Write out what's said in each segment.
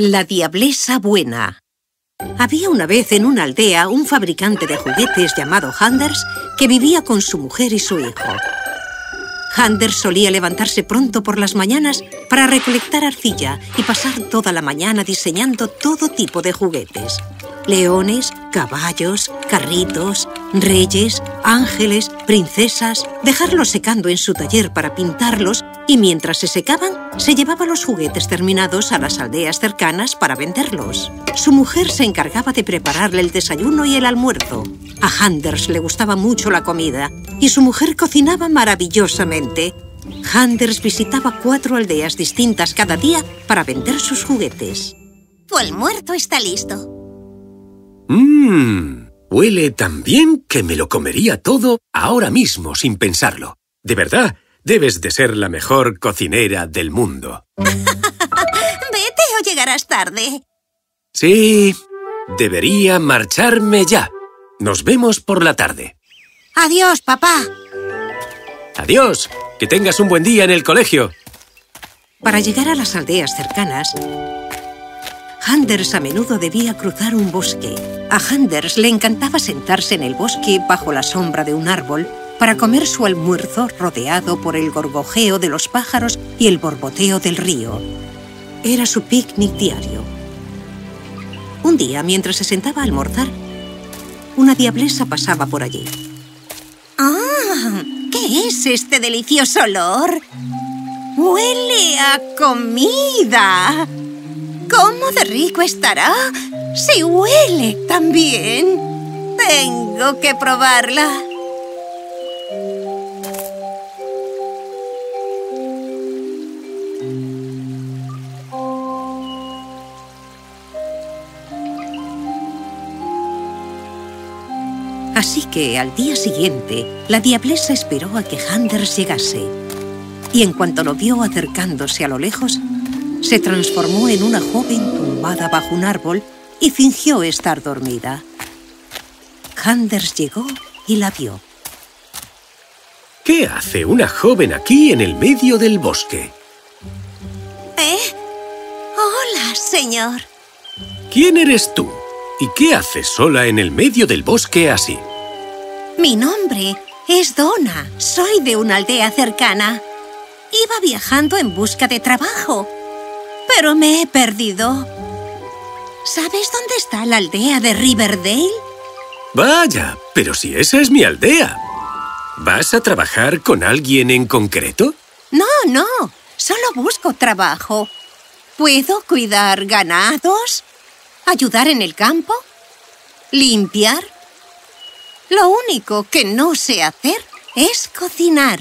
La Diablesa Buena Había una vez en una aldea un fabricante de juguetes llamado Handers que vivía con su mujer y su hijo. Handers solía levantarse pronto por las mañanas para recolectar arcilla y pasar toda la mañana diseñando todo tipo de juguetes. Leones, caballos, carritos, reyes, ángeles, princesas... Dejarlos secando en su taller para pintarlos y mientras se secaban, se llevaba los juguetes terminados a las aldeas cercanas para venderlos. Su mujer se encargaba de prepararle el desayuno y el almuerzo. A Handers le gustaba mucho la comida y su mujer cocinaba maravillosamente. Handers visitaba cuatro aldeas distintas cada día para vender sus juguetes. Tu almuerzo está listo. Mmm, huele tan bien que me lo comería todo ahora mismo sin pensarlo. De verdad, debes de ser la mejor cocinera del mundo. Vete o llegarás tarde. Sí, debería marcharme ya. Nos vemos por la tarde. Adiós, papá. Adiós. Que tengas un buen día en el colegio. Para llegar a las aldeas cercanas, Handers a menudo debía cruzar un bosque. A Handers le encantaba sentarse en el bosque bajo la sombra de un árbol para comer su almuerzo rodeado por el gorgojeo de los pájaros y el borboteo del río. Era su picnic diario. Un día, mientras se sentaba a almorzar, una diablesa pasaba por allí. ¡Ah! ¿Qué es este delicioso olor? ¡Huele a comida! ¿Cómo de rico estará? ¡Si huele tan bien! Tengo que probarla. Así que, al día siguiente, la diablesa esperó a que Handers llegase. Y en cuanto lo vio acercándose a lo lejos, se transformó en una joven tumbada bajo un árbol y fingió estar dormida. Handers llegó y la vio. ¿Qué hace una joven aquí en el medio del bosque? ¿Eh? Hola, señor. ¿Quién eres tú? ¿Y qué haces sola en el medio del bosque así? Mi nombre es Donna. Soy de una aldea cercana. Iba viajando en busca de trabajo pero me he perdido. ¿Sabes dónde está la aldea de Riverdale? Vaya, pero si esa es mi aldea. ¿Vas a trabajar con alguien en concreto? No, no. Solo busco trabajo. ¿Puedo cuidar ganados? ¿Ayudar en el campo? ¿Limpiar? Lo único que no sé hacer es cocinar.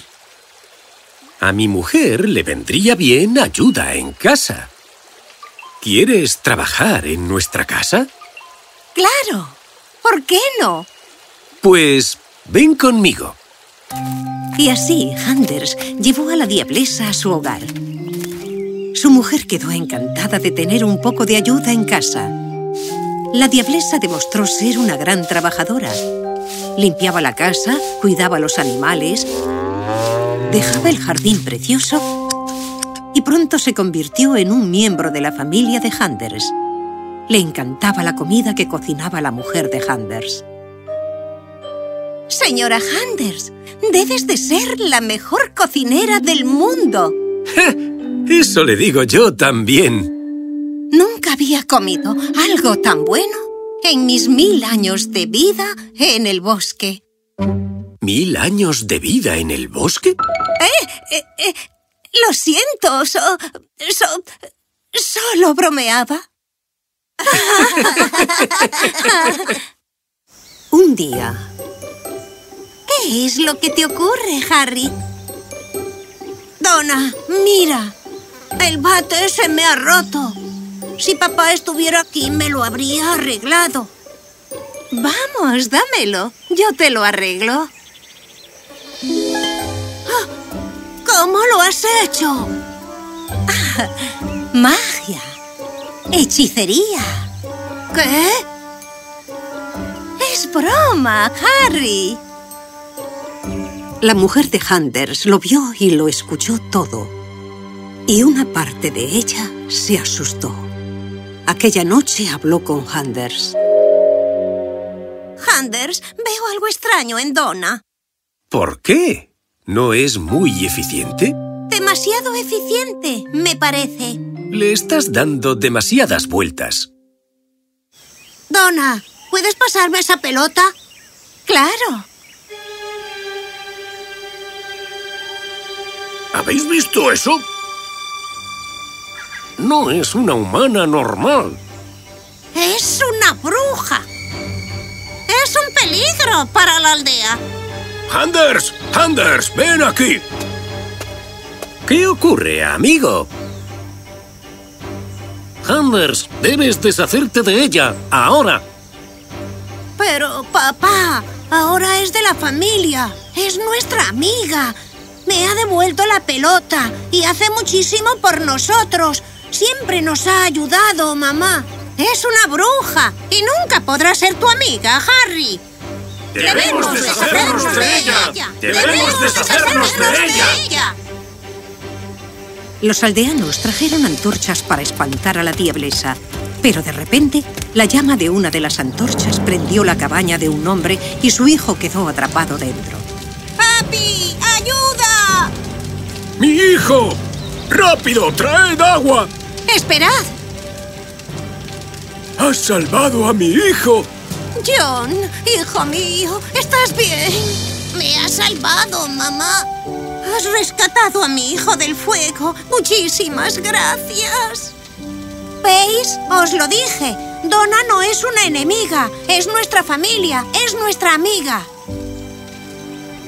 A mi mujer le vendría bien ayuda en casa. ¿Quieres trabajar en nuestra casa? ¡Claro! ¿Por qué no? Pues ven conmigo. Y así, Handers llevó a la diablesa a su hogar. Su mujer quedó encantada de tener un poco de ayuda en casa. La diablesa demostró ser una gran trabajadora. Limpiaba la casa, cuidaba los animales, dejaba el jardín precioso y pronto se convirtió en un miembro de la familia de Handers. Le encantaba la comida que cocinaba la mujer de Handers. Señora Handers, debes de ser la mejor cocinera del mundo. Eso le digo yo también. Nunca había comido algo tan bueno en mis mil años de vida en el bosque. ¿Mil años de vida en el bosque? Eh, eh, eh lo siento, so, solo bromeaba. Un día. ¿Qué es lo que te ocurre, Harry? Donna, mira. El bate se me ha roto. Si papá estuviera aquí, me lo habría arreglado. Vamos, dámelo. Yo te lo arreglo. ¿Cómo lo has hecho? magia. Hechicería. ¿Qué? Es broma, Harry. La mujer de Handers lo vio y lo escuchó todo. Y una parte de ella se asustó. Aquella noche habló con Handers. Handers, veo algo extraño en Donna. ¿Por qué? ¿No es muy eficiente? Demasiado eficiente, me parece. Le estás dando demasiadas vueltas. Donna, ¿puedes pasarme esa pelota? Claro. ¿Habéis visto eso? No es una humana normal. Es una bruja. Es un peligro para la aldea. ¡Anders! ¡Anders! ¡Ven aquí! ¿Qué ocurre, amigo? Anders, debes deshacerte de ella, ahora. Pero, papá, ahora es de la familia. Es nuestra amiga. Me ha devuelto la pelota y hace muchísimo por nosotros. Siempre nos ha ayudado, mamá. Es una bruja y nunca podrá ser tu amiga, Harry. ¡Debemos deshacernos de ella! ¡Debemos deshacernos de ella! Los aldeanos trajeron antorchas para espantar a la diablesa, pero de repente la llama de una de las antorchas prendió la cabaña de un hombre y su hijo quedó atrapado dentro. ¡Papi, ayuda! ¡Mi hijo! ¡Rápido, traed agua! ¡Esperad! ¡Has salvado a mi hijo! John, hijo mío, ¿estás bien? Me has salvado, mamá. Has rescatado a mi hijo del fuego. Muchísimas gracias. ¿Veis? Os lo dije. Donna no es una enemiga. Es nuestra familia. Es nuestra amiga.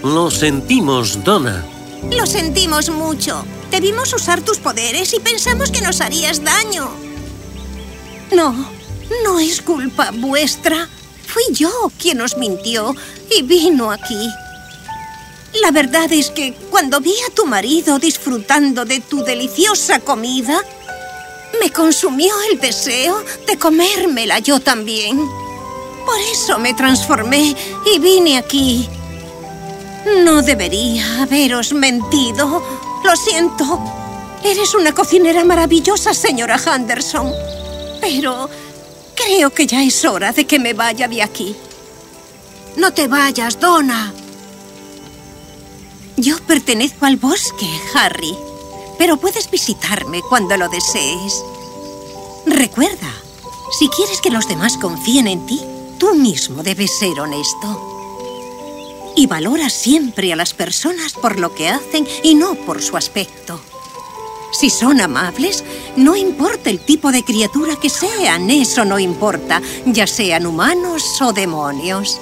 Lo sentimos, Donna. Lo sentimos mucho. Debimos usar tus poderes y pensamos que nos harías daño. No, no es culpa vuestra. Fui yo quien os mintió y vino aquí. La verdad es que cuando vi a tu marido disfrutando de tu deliciosa comida, me consumió el deseo de comérmela yo también. Por eso me transformé y vine aquí. No debería haberos mentido. Lo siento. Eres una cocinera maravillosa, señora Henderson. Pero creo que ya es hora de que me vaya de aquí. No te vayas, Donna. Yo pertenezco al bosque, Harry. Pero puedes visitarme cuando lo desees. Recuerda, si quieres que los demás confíen en ti, tú mismo debes ser honesto. Y valora siempre a las personas por lo que hacen y no por su aspecto. Si son amables, no importa el tipo de criatura que sean, eso no importa, ya sean humanos o demonios.